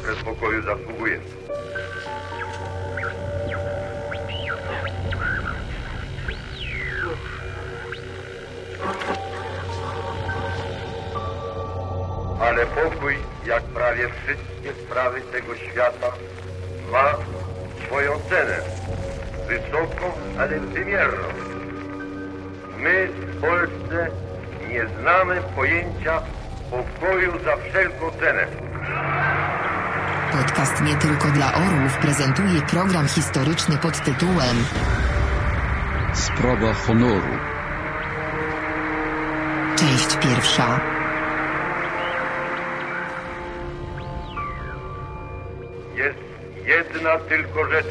okres pokoju zasługuje. Ale pokój, jak prawie wszystkie sprawy tego świata, ma swoją cenę. Wysoką, ale wymierną. My w Polsce nie znamy pojęcia pokoju za wszelką cenę. Podcast nie tylko dla orłów prezentuje program historyczny pod tytułem Sprawa honoru. Część pierwsza. Jest jedna tylko rzecz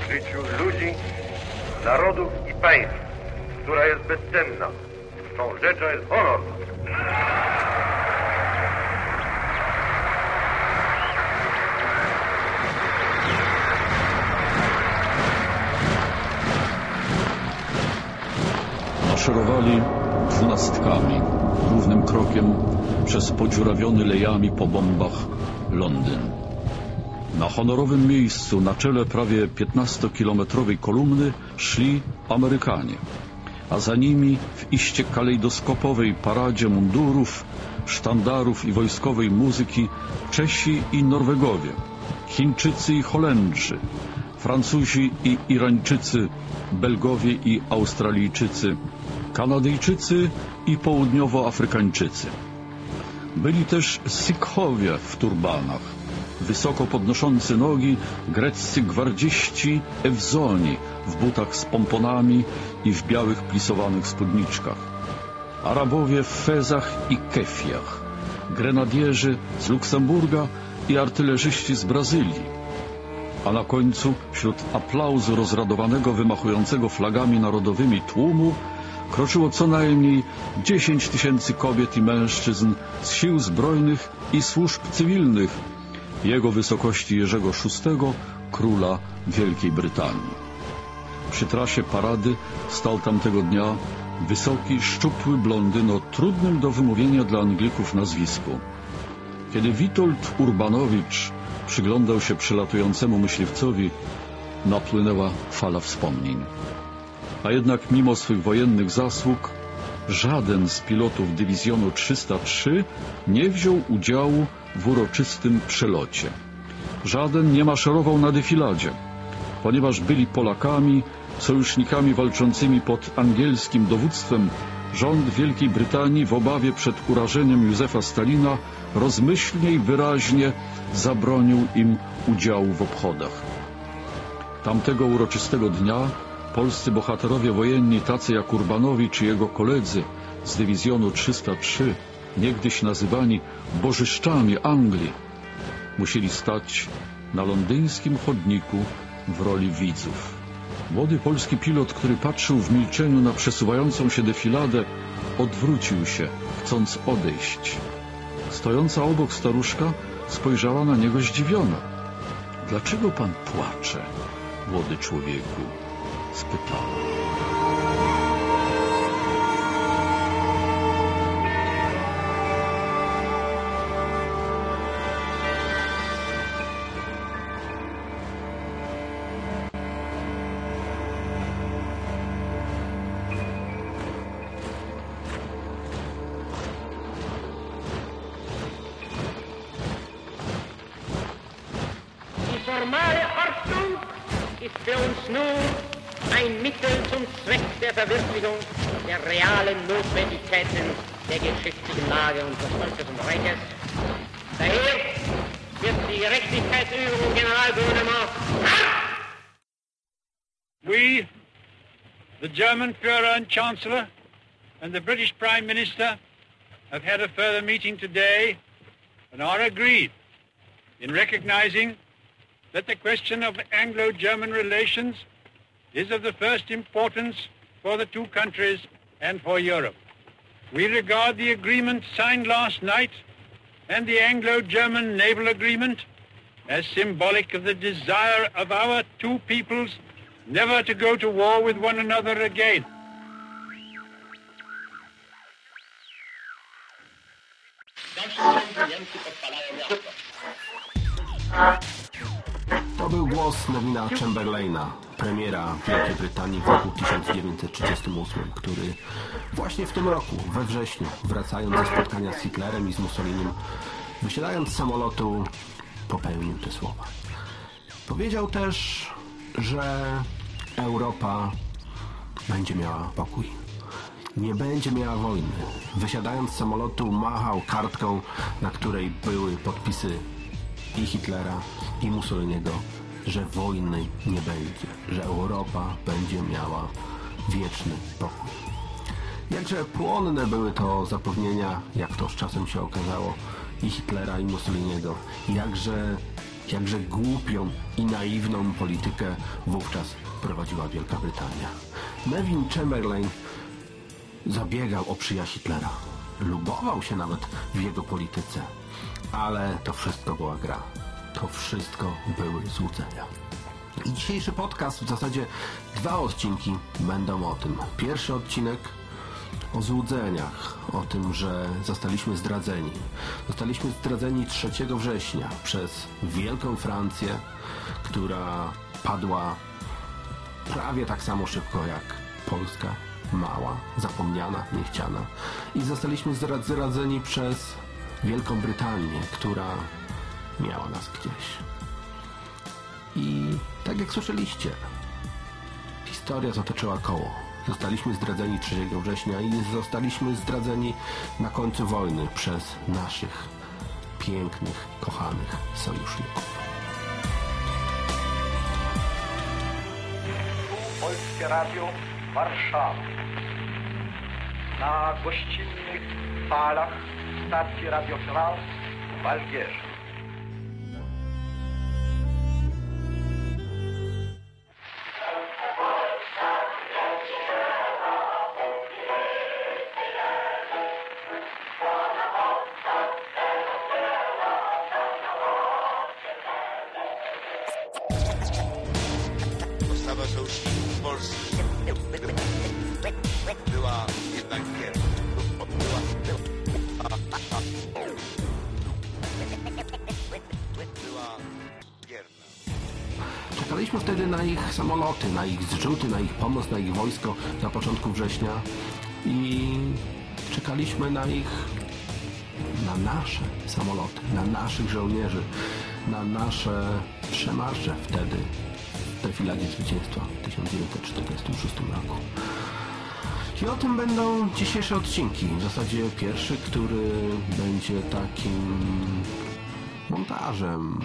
w życiu ludzi, narodów i państw, która jest bezcenna. Tą rzeczą jest honor. Maszerowali dwunastkami, głównym krokiem przez podziurawiony lejami po bombach Londyn. Na honorowym miejscu na czele prawie 15-kilometrowej kolumny szli Amerykanie, a za nimi w iście kalejdoskopowej paradzie mundurów, sztandarów i wojskowej muzyki Czesi i Norwegowie, Chińczycy i Holendrzy, Francuzi i Irańczycy, Belgowie i Australijczycy, Kanadyjczycy i Południowoafrykańczycy. Byli też Sikhowie w turbanach, wysoko podnoszący nogi greccy gwardziści Ewzoni w butach z pomponami i w białych plisowanych spódniczkach. Arabowie w fezach i kefiach, grenadierzy z Luksemburga i artylerzyści z Brazylii. A na końcu, wśród aplauzu rozradowanego, wymachującego flagami narodowymi tłumu, kroczyło co najmniej 10 tysięcy kobiet i mężczyzn z sił zbrojnych i służb cywilnych, jego wysokości Jerzego VI, króla Wielkiej Brytanii. Przy trasie parady stał tamtego dnia wysoki, szczupły blondyn o trudnym do wymówienia dla Anglików nazwisku. Kiedy Witold Urbanowicz przyglądał się przylatującemu myśliwcowi, napłynęła fala wspomnień. A jednak mimo swych wojennych zasług, żaden z pilotów dywizjonu 303 nie wziął udziału w uroczystym przelocie. Żaden nie maszerował na defiladzie, ponieważ byli Polakami, sojusznikami walczącymi pod angielskim dowództwem, rząd Wielkiej Brytanii w obawie przed urażeniem Józefa Stalina rozmyślnie i wyraźnie zabronił im udziału w obchodach. Tamtego uroczystego dnia polscy bohaterowie wojenni, tacy jak Urbanowicz i jego koledzy z dywizjonu 303, niegdyś nazywani bożyszczami Anglii, musieli stać na londyńskim chodniku w roli widzów. Młody polski pilot, który patrzył w milczeniu na przesuwającą się defiladę, odwrócił się, chcąc odejść. Stojąca obok staruszka spojrzała na niego zdziwiona. Dlaczego pan płacze, młody człowieku? Spytała. Die formale für uns Verwirklichung der realen Notwendigkeiten der geschichtlichen Lage Volkes und Reiches. Daher wird die Gerechtigkeitsübung We, the German Führer and Chancellor, and the British Prime Minister have had a further meeting today and are agreed in recognizing that the question of Anglo-German relations is of the first importance for the two countries and for Europe. We regard the agreement signed last night and the Anglo-German naval agreement as symbolic of the desire of our two peoples never to go to war with one another again. To był głos Nevina Chamberlaina, premiera Wielkiej Brytanii w roku 1938, który właśnie w tym roku, we wrześniu, wracając ze spotkania z Hitlerem i z Mussolinim, wysiadając z samolotu, popełnił te słowa. Powiedział też, że Europa będzie miała pokój. Nie będzie miała wojny. Wysiadając z samolotu, machał kartką, na której były podpisy i Hitlera, i Mussoliniego, że wojny nie będzie, że Europa będzie miała wieczny pokój. Jakże płonne były to zapewnienia, jak to z czasem się okazało, i Hitlera, i Mussoliniego. Jakże, jakże głupią i naiwną politykę wówczas prowadziła Wielka Brytania. Nevin Chamberlain zabiegał o przyjaźń Hitlera. Lubował się nawet w jego polityce. Ale to wszystko była gra. To wszystko były złudzenia. I dzisiejszy podcast, w zasadzie dwa odcinki będą o tym. Pierwszy odcinek o złudzeniach, o tym, że zostaliśmy zdradzeni. Zostaliśmy zdradzeni 3 września przez Wielką Francję, która padła prawie tak samo szybko jak Polska, mała, zapomniana, niechciana. I zostaliśmy zdradzeni przez Wielką Brytanię, która miała nas gdzieś. I tak jak słyszeliście, historia zatoczyła koło. Zostaliśmy zdradzeni 3 września i zostaliśmy zdradzeni na końcu wojny przez naszych pięknych, kochanych sojuszników. Polskie Radio Warszawa. Na gościnnych falach stacji Radio w Algierze. Samoloty, na ich zrzuty, na ich pomoc, na ich wojsko na początku września i czekaliśmy na ich, na nasze samoloty, na naszych żołnierzy, na nasze przemarsze wtedy w defiladzie zwycięstwa w 1946 roku. I o tym będą dzisiejsze odcinki. W zasadzie pierwszy, który będzie takim montażem,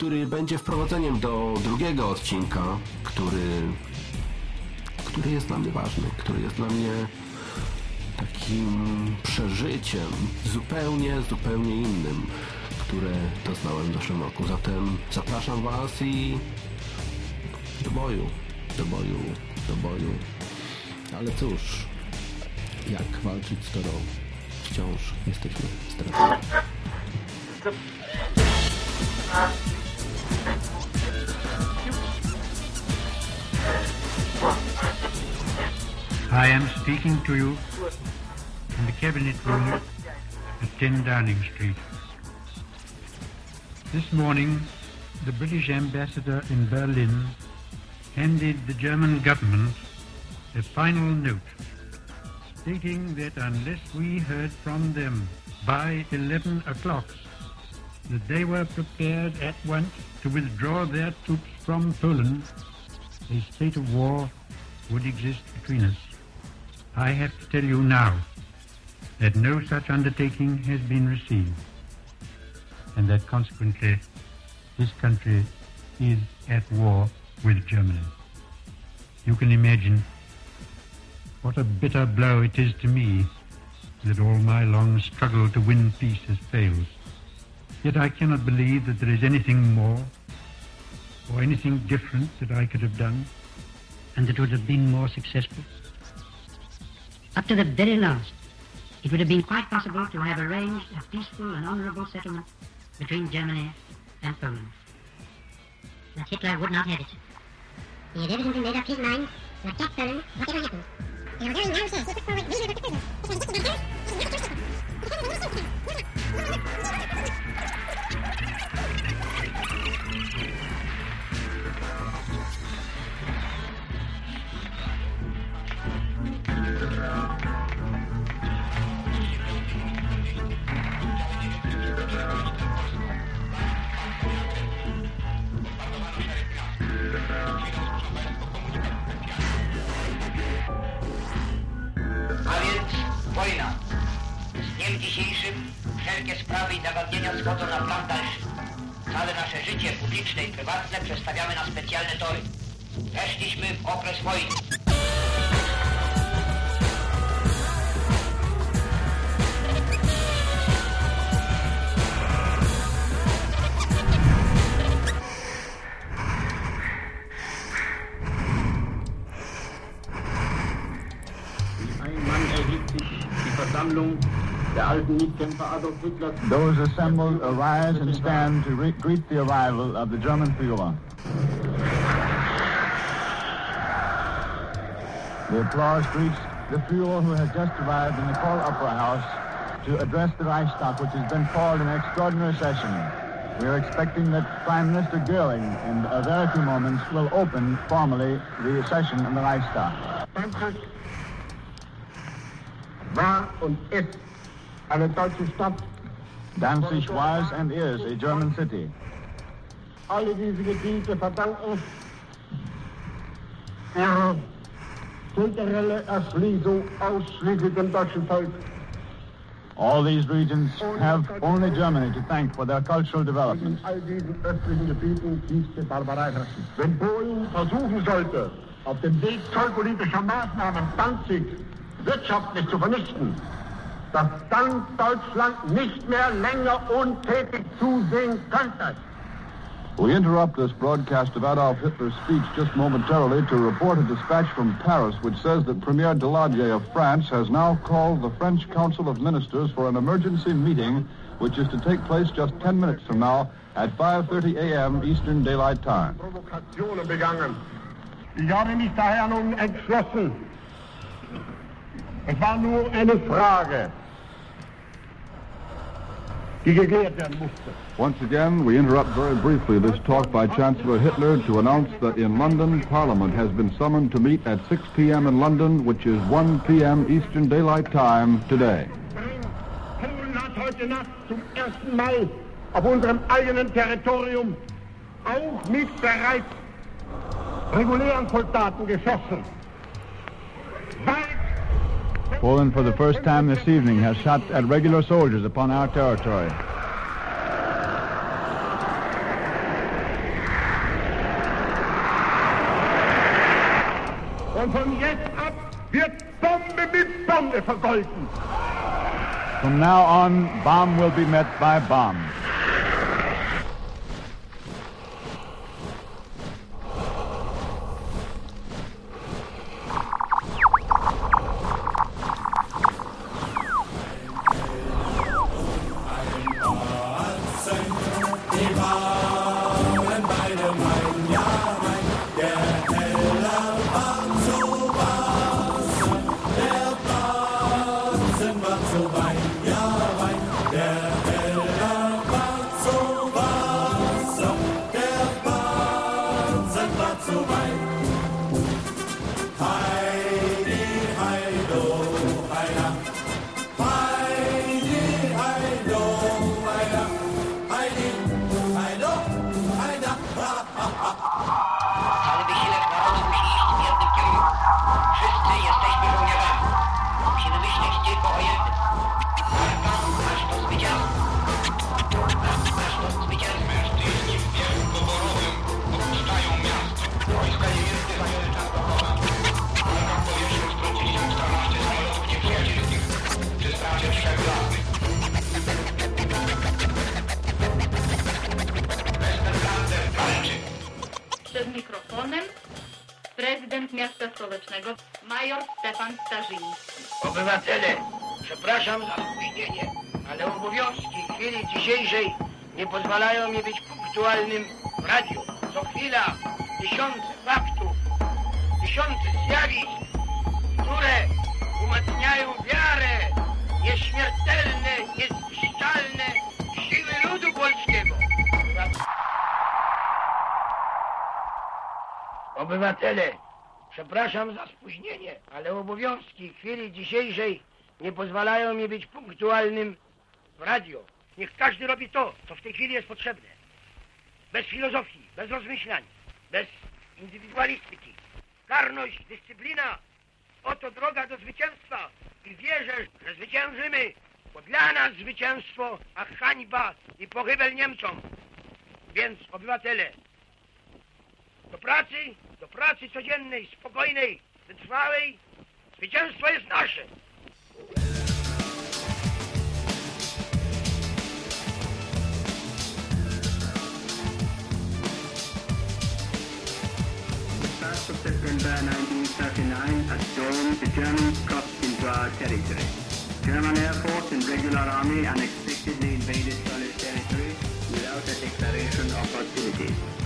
który będzie wprowadzeniem do drugiego odcinka, który, który jest dla mnie ważny, który jest dla mnie takim przeżyciem zupełnie, zupełnie innym, które doznałem w zeszłym roku. Zatem zapraszam Was i do boju, do boju, do boju. Ale cóż, jak walczyć, skoro wciąż jesteśmy zdradzeni? I am speaking to you in the cabinet room at 10 Downing Street. This morning, the British ambassador in Berlin handed the German government a final note stating that unless we heard from them by 11 o'clock, that they were prepared at once to withdraw their troops from Poland, a state of war would exist between us. I have to tell you now that no such undertaking has been received, and that consequently this country is at war with Germany. You can imagine what a bitter blow it is to me that all my long struggle to win peace has failed. Yet I cannot believe that there is anything more or anything different that I could have done and that would have been more successful. Up to the very last, it would have been quite possible to have arranged a peaceful and honorable settlement between Germany and Poland. But Hitler would not have it. He division can made up his mind to attack Berlin, whatever happens. The Algerian now says he put forward reasonable proposals. A wojna. Z dniem dzisiejszym wszelkie sprawy i zagadnienia schodzą na plan dalszy. Całe nasze życie publiczne i prywatne przestawiamy na specjalne tory. Weszliśmy w okres wojny. Those assembled arise and stand to re- greet the arrival of the German Führer. The applause greets the Führer who has just arrived in the Call Opera House to address the Reichstag, which has been called an extraordinary session. We are expecting that Prime Minister Goering in a very few moments will open formally the session in the Reichstag. Frankreich war und ist eine deutsche Stadt. Danzig was and is a German city. Alle diese Gebiete verdanken ihre kulturelle Erschließung ausschließlich dem deutschen Volk. All these regions have only Germany to thank for their cultural development. In all diesen östlichen Gebieten tiefste Barbarei herrschen. Wenn Polen versuchen sollte, auf dem Weg zollpolitischer Maßnahmen Danzig wirtschaftlich zu vernichten, dass dann Deutschland nicht mehr länger untätig zusehen könnte. We interrupt this broadcast of Adolf Hitler's speech just momentarily to report a dispatch from Paris which says that Premier Daladier of France has now called the French Council of Ministers for an emergency meeting which is to take place just 10 minutes from now at 5.30 a.m. Eastern Daylight Time. Provokationen begangen. Ich habe mich daher nun entschlossen. Es war nur eine Frage, die geklärt werden musste. Once again, we interrupt very briefly this talk by Chancellor Hitler to announce that in London, Parliament has been summoned to meet at 6 p.m. in London, which is 1 p.m. Eastern Daylight Time today. Territorium auch mit bereits regulären Soldaten geschossen. Poland, for the first time this evening, has shot at regular soldiers upon our territory. Und von jetzt ab wird Bombe mit Bombe vergolten. From now on, bomb will be met by bomb. Miasta stołecznego major Stefan Starzyński. Obywatele, przepraszam za opóźnienie, ale obowiązki chwili dzisiejszej nie pozwalają mi być punktualnym w radiu. Co chwila tysiące faktów tysiące zjawisk, które umacniają wiarę nieśmiertelne, niezniszczalne siły ludu polskiego. Obywatele, przepraszam za spóźnienie, ale obowiązki chwili dzisiejszej nie pozwalają mi być punktualnym w radio. Niech każdy robi to, co w tej chwili jest potrzebne. Bez filozofii, bez rozmyślań, bez indywidualistyki. Karność, dyscyplina, oto droga do zwycięstwa. I wierzę, że zwyciężymy, bo dla nas zwycięstwo, a hańba i pochybel Niemcom. Więc obywatele, do pracy, do pracy codziennej, spokojnej, wytrwałej. Zwycięstwo jest nasze. September 1939, at dawn, the crossed into our territory. German Air Force and regular army unexpectedly invaded Polish territory without a declaration of hostilities.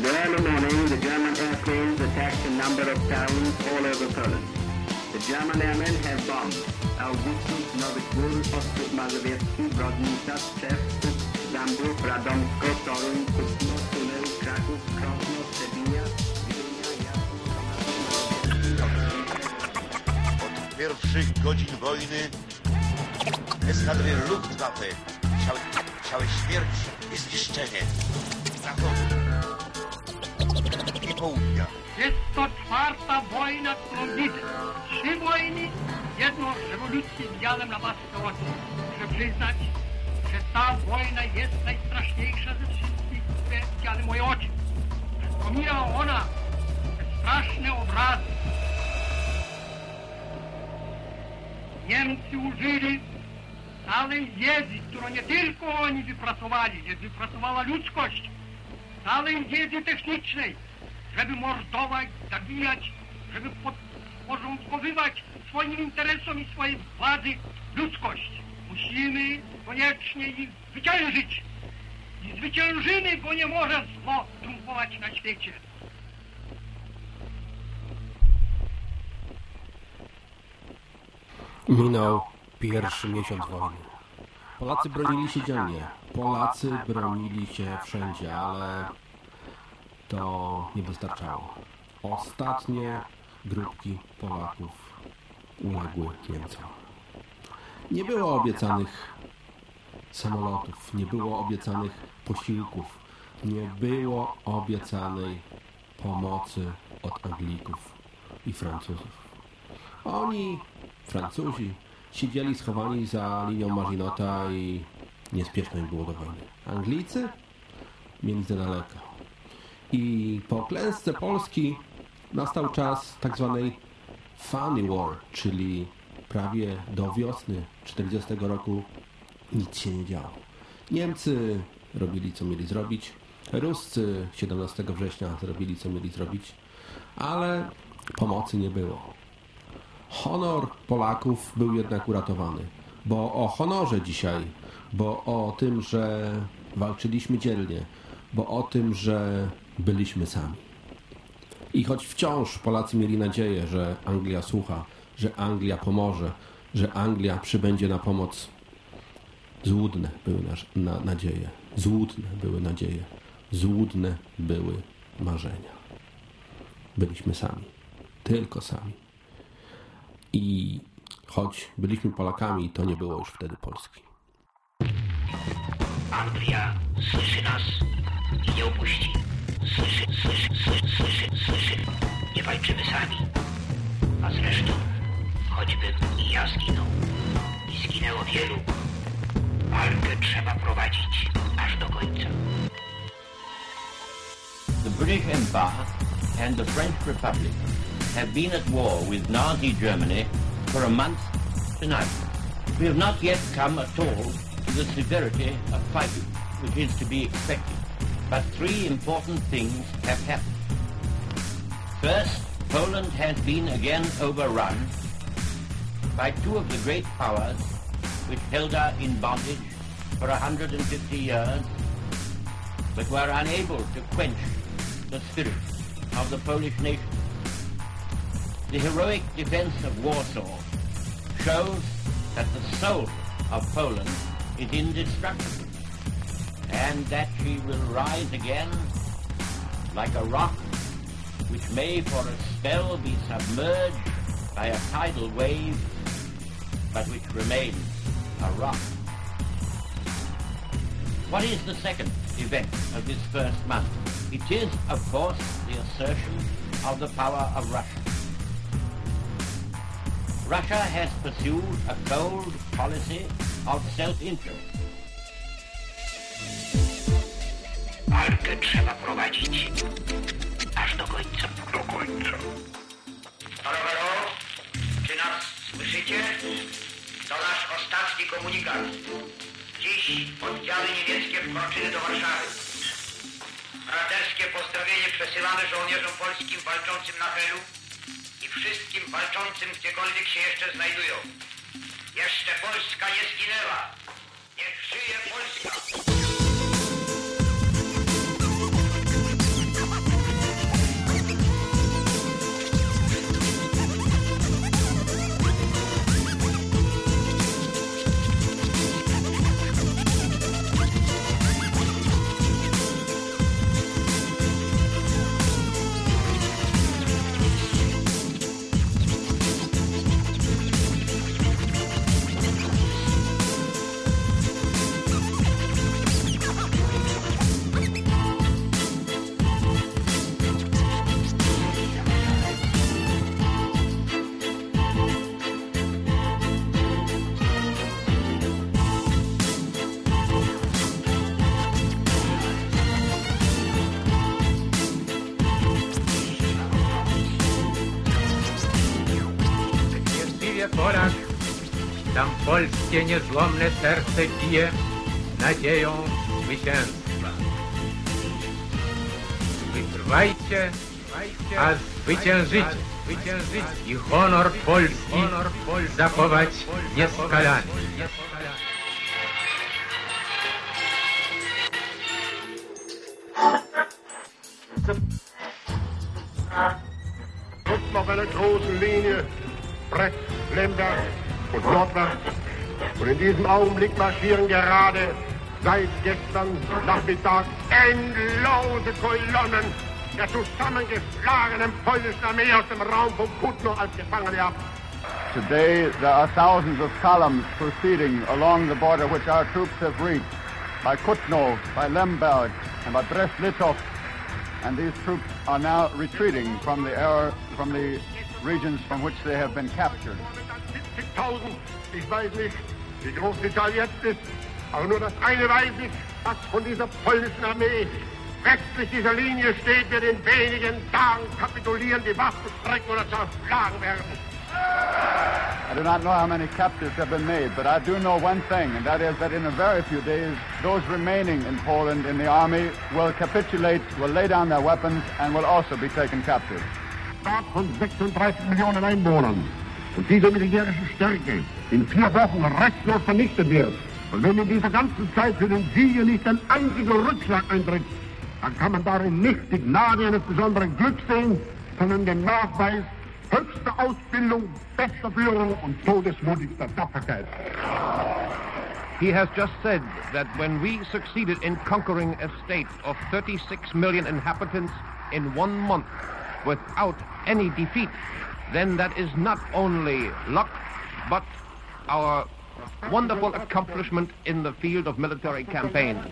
In the early morning, the German airplanes attacked a number of towns all over Poland. The German airmen have bombed Augustus, Nowy Dwór, Ostrów Mazowiecki, Brodnica, Puck, Zambów, Radomsko, Toruń, Kutno, Tuleł, Kraków, Krosno, Trzebinia, pierwszych godzin wojny eskadry Luftwaffe chciały, chciały śmierć i zniszczenie i południa. Jest to czwarta wojna, widzę. Trzy wojny, jedną rewolucję widziałem na własne oczy. Muszę przyznać, że ta wojna jest najstraszniejsza ze wszystkich, które widziały moje oczy. Wspomina ona te straszne obrazy, Niemcy użyli całej wiedzy, którą nie tylko oni wypracowali, nie wypracowała ludzkość, całej wiedzy technicznej, żeby mordować, zabijać, żeby podporządkowywać swoim interesom i swojej władzy ludzkość. Musimy koniecznie ich zwyciężyć. I zwyciężymy, bo nie może zło triumfować na świecie. Minął pierwszy miesiąc wojny. Polacy bronili się dzielnie. Polacy bronili się wszędzie, ale to nie wystarczało. Ostatnie grupki Polaków uległy Niemcom. Nie było obiecanych samolotów, nie było obiecanych posiłków, nie było obiecanej pomocy od Anglików i Francuzów. Oni Francuzi siedzieli schowani za linią Maginota i niespieszno im było do wojny. Anglicy mieli za daleko. I po klęsce Polski nastał czas tak zwanej Funny War, czyli prawie do wiosny 40 roku nic się nie działo. Niemcy robili co mieli zrobić, Ruscy 17 września zrobili co mieli zrobić, ale pomocy nie było. Honor Polaków był jednak uratowany, bo o honorze dzisiaj, bo o tym, że walczyliśmy dzielnie, bo o tym, że byliśmy sami. I choć wciąż Polacy mieli nadzieję, że Anglia słucha, że Anglia pomoże, że Anglia przybędzie na pomoc, złudne były na, na, nadzieje, złudne były nadzieje, złudne były marzenia. Byliśmy sami, tylko sami. I choć byliśmy Polakami, to nie było już wtedy Polski. Anglia słyszy nas i nie opuści. Ja zginął, i zginęło wielu, walkę trzeba prowadzić aż do końca. The British Empire and the French Republic have been at war with Nazi Germany for a month tonight. We have not yet come at all to the severity of fighting, which is to be expected. But three important things have happened. First, Poland has been again overrun by two of the great powers which held her in bondage for 150 years, but were unable to quench the spirit of the Polish nation. The heroic defense of Warsaw shows that the soul of Poland is indestructible and that she will rise again like a rock which may for a spell be submerged by a tidal wave but which remains a rock. What is the second event of this first month? It is, of course, the assertion of the power of Russia. Russia has pursued a cold policy of self-interest. To nasz ostatni komunikat. Dziś oddziały niemieckie wkroczyły do Warszawy. Braterskie pozdrowienie przesyłamy żołnierzom polskim walczącym na Helu i wszystkim walczącym gdziekolwiek się jeszcze znajdują. Jeszcze Polska nie zginęła. Niech żyje Polska! Polskie niezłomne serce bije nadzieją zwycięstwa. Wytrwajcie, a zwyciężycie. I honor Polski zachować nieskalany. Guckt auf einer großen Linie, Brett, Lemberg und Nordwärts. Und in diesem Augenblick marschieren gerade seit gestern Nachmittag endlose Kolonnen der zusammengeschlagenen polnischen Armee aus dem Raum von Kutno als Gefangene ab. Today, there are thousands of columns proceeding along the border which our troops have reached by Kutno, by Lemberg, and by Brest-Litovsk. And these troops are now retreating from the air, from the regions from which they have been captured. 70.000, ich weiß nicht, wie groß die Zahl jetzt ist, aber nur das eine weiß ich, von dieser polnischen Armee westlich dieser Linie steht, wird in wenigen Tagen kapitulieren, die Waffen strecken oder zerschlagen werden. I do not know how many captives have been made, but I do know one thing, and that is that in a very few days, those remaining in Poland in the army will capitulate, will lay down their weapons, and will also be taken captive. Staat von 36 Millionen Einwohnern und diese militärische Stärke in vier Wochen restlos vernichtet wird. Und wenn in dieser ganzen Zeit für den Sieger nicht ein einziger Rückschlag eintritt, dann kann man darin nicht die Gnade eines besonderen Glücks sehen, sondern den Nachweis höchster Ausbildung, bester Führung und todesmutigster Tapferkeit. He has just said that when we succeeded in conquering a state of 36 million inhabitants in one month without any defeat, then that is not only luck, but our wonderful accomplishment in the field of military campaigns.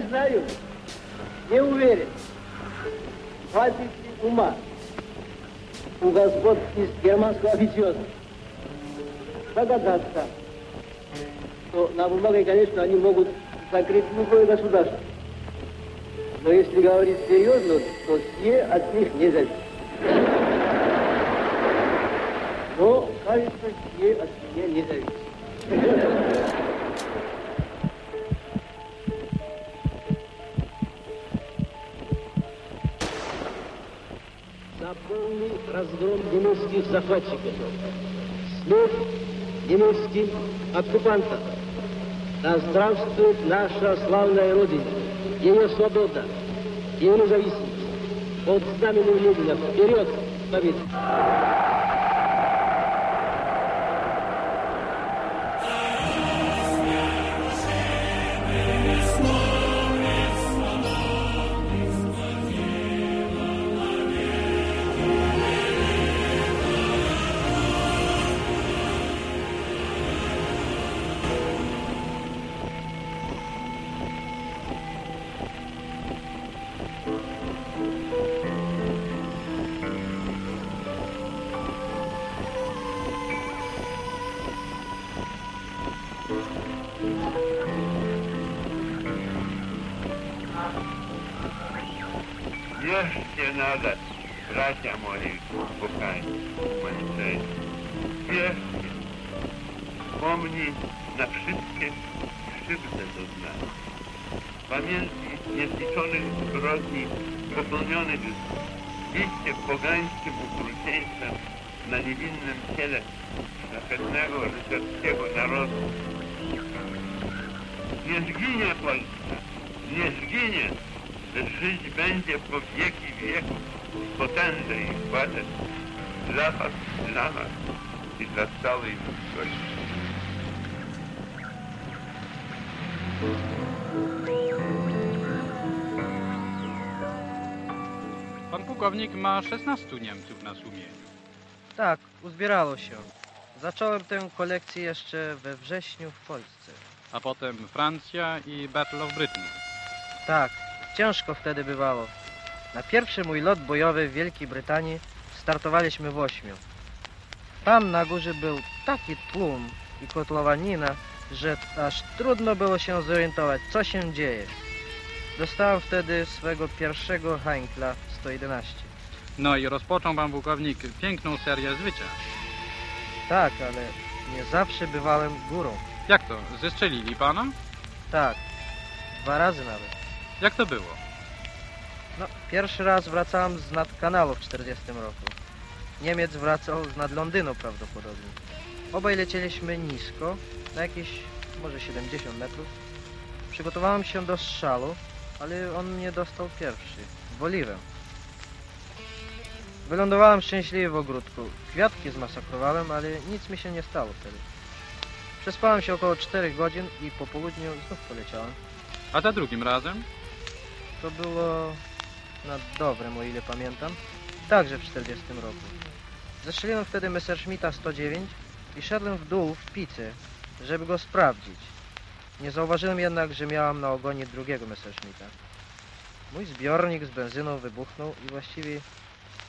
знаю, не уверен. Хватит ли ума у господ из германского официоза догадаться, что на бумаге, конечно, они могут закрыть любое государство. Но если говорить серьезно, то все от них не зависит. Но, кажется, все от меня не зависит. Захватчиков, смерть немецким оккупантам. Да здравствует наша славная Родина, ее свобода, ее независимость. Под знаменем Ленина вперед, победа! Niezliczonych zbrodni popełnionych iście pogańskim okrucieństwem na niewinnym ciele szlachetnego rycerskiego narodu. Nie zginie Polska, nie zginie, lecz żyć będzie po wieki wieków w potędze i chwale dla was, dla nas i dla całej ludzkości. Pułkownik ma 16 Niemców na sumieniu. Tak, uzbierało się. Zacząłem tę kolekcję jeszcze we wrześniu w Polsce. A potem Francja i Battle of Britain. Tak, ciężko wtedy bywało. Na pierwszy mój lot bojowy w Wielkiej Brytanii startowaliśmy w ośmiu. Tam na górze był taki tłum i kotłowanina, że aż trudno było się zorientować, co się dzieje. Dostałem wtedy swego pierwszego Heinkla 111. No i rozpoczął pan pułkownik piękną serię zwycięstw. Tak, ale nie zawsze bywałem górą. Jak to? Zestrzelili pana? Tak, dwa razy nawet. Jak to było? No, pierwszy raz wracałem z nad kanału w 40 roku. Niemiec wracał z nad Londynu prawdopodobnie. Obaj lecieliśmy nisko, na jakieś może 70 metrów. Przygotowałem się do strzału, ale on mnie dostał pierwszy, w oliwę. Wylądowałem szczęśliwie w ogródku. Kwiatki zmasakrowałem, ale nic mi się nie stało wtedy. Przespałem się około 4 godzin i po południu znów poleciałem. A za drugim razem? To było nad Dobrem, o ile pamiętam. Także w 40 roku. Zestrzeliłem wtedy Messerschmitta 109 i szedłem w dół w picy, żeby go sprawdzić. Nie zauważyłem jednak, że miałam na ogonie drugiego Messerschmitta. Mój zbiornik z benzyną wybuchnął i właściwie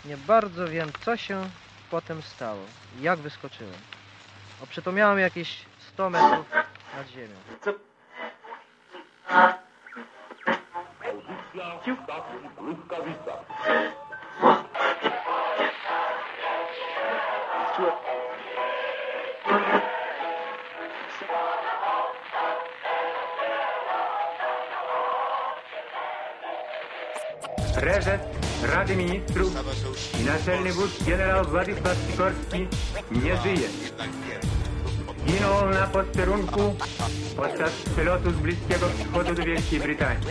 nie bardzo wiem, co się potem stało i jak wyskoczyłem. Oprzytomniałem jakieś 100 metrów nad ziemią. Prezes Rady Ministrów i naczelny wódz generał Władysław Sikorski nie żyje. Zginął na posterunku podczas przelotu z Bliskiego Wschodu do Wielkiej Brytanii.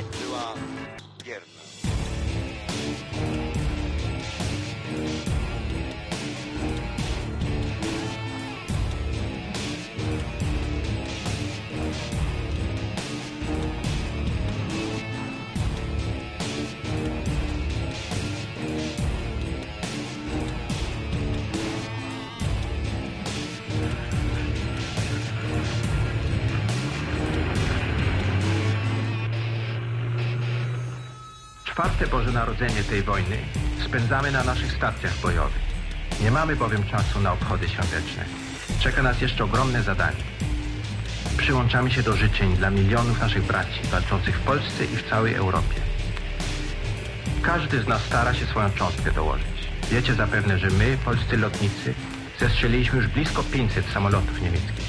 Czwarte Boże Narodzenie tej wojny spędzamy na naszych stacjach bojowych. Nie mamy bowiem czasu na obchody świąteczne. Czeka nas jeszcze ogromne zadanie. Przyłączamy się do życzeń dla milionów naszych braci walczących w Polsce i w całej Europie. Każdy z nas stara się swoją cząstkę dołożyć. Wiecie zapewne, że my, polscy lotnicy, zestrzeliliśmy już blisko 500 samolotów niemieckich.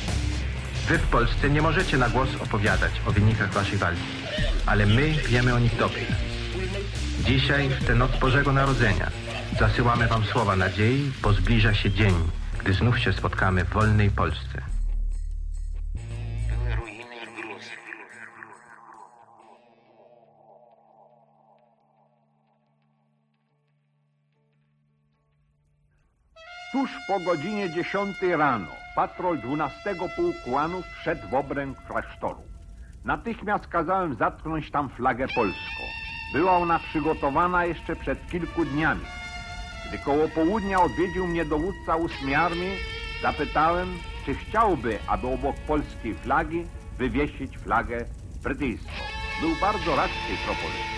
Wy w Polsce nie możecie na głos opowiadać o wynikach waszej walki, ale my wiemy o nich dobrze. Dzisiaj, w tę noc Bożego Narodzenia, zasyłamy wam słowa nadziei, bo zbliża się dzień, gdy znów się spotkamy w wolnej Polsce. Tuż po godzinie 10 rano patrol 12 Pułku Łanów wszedł w obręb klasztoru. Natychmiast kazałem zatknąć tam flagę polską. Była ona przygotowana jeszcze przed kilku dniami. Gdy koło południa odwiedził mnie dowódca ósmej armii, zapytałem, czy chciałby, aby obok polskiej flagi wywiesić flagę brytyjską. Był bardzo rad tej propozycji.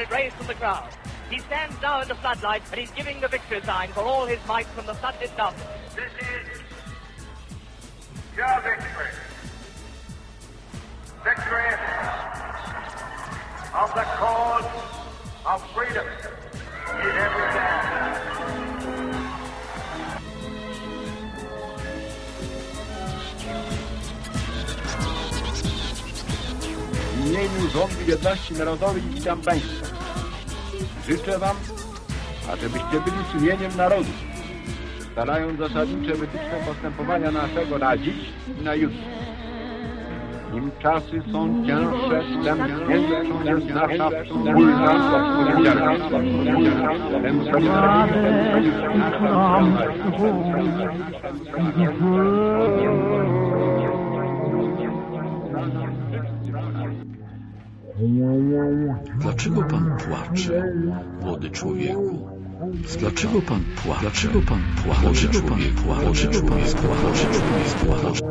what a cheer it raised from the crowd. He stands now in the floodlight, and he's giving the victory sign for all his might from the flood itself. This is your victory. Victory of the cause of freedom in every land. W imieniu Rządu Jedności Narodowej witam Państwa. Życzę Wam, ażebyście byli sumieniem narodu, starając zasadnicze wytyczne postępowania naszego na dziś i na jutro. Nim czasy są cięższe, tym większa jest nasza wspólna odpowiedzialność. Dlaczego pan płacze, młody człowieku? Dlaczego pan płacze? Dlaczego pan płacze? Dlaczego pan płacze? Dlaczego pan płacze?